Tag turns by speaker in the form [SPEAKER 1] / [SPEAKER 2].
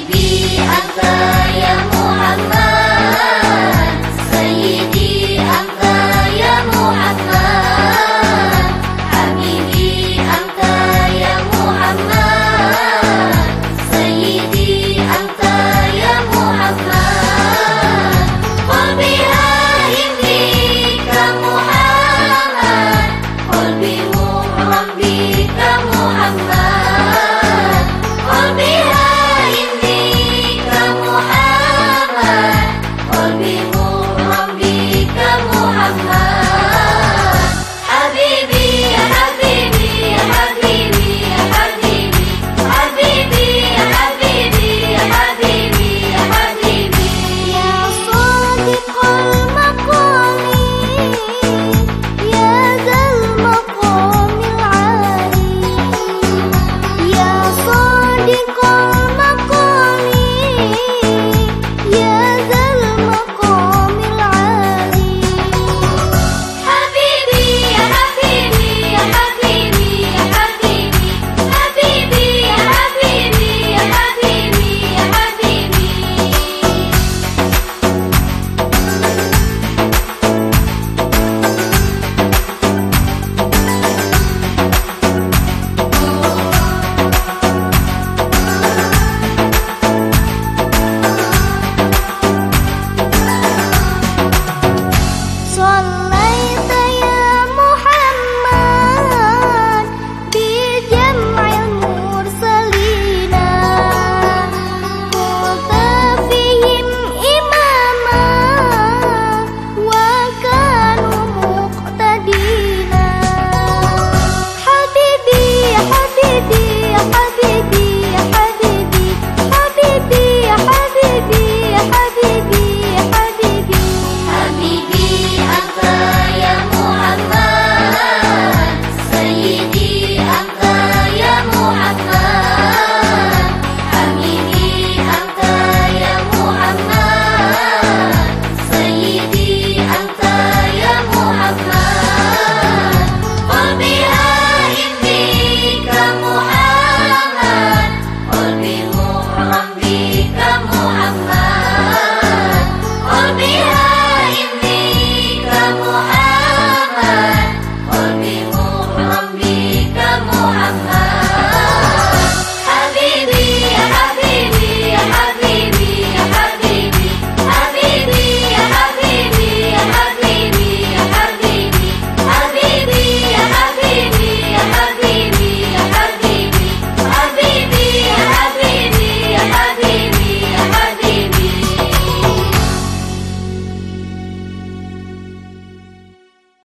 [SPEAKER 1] be a.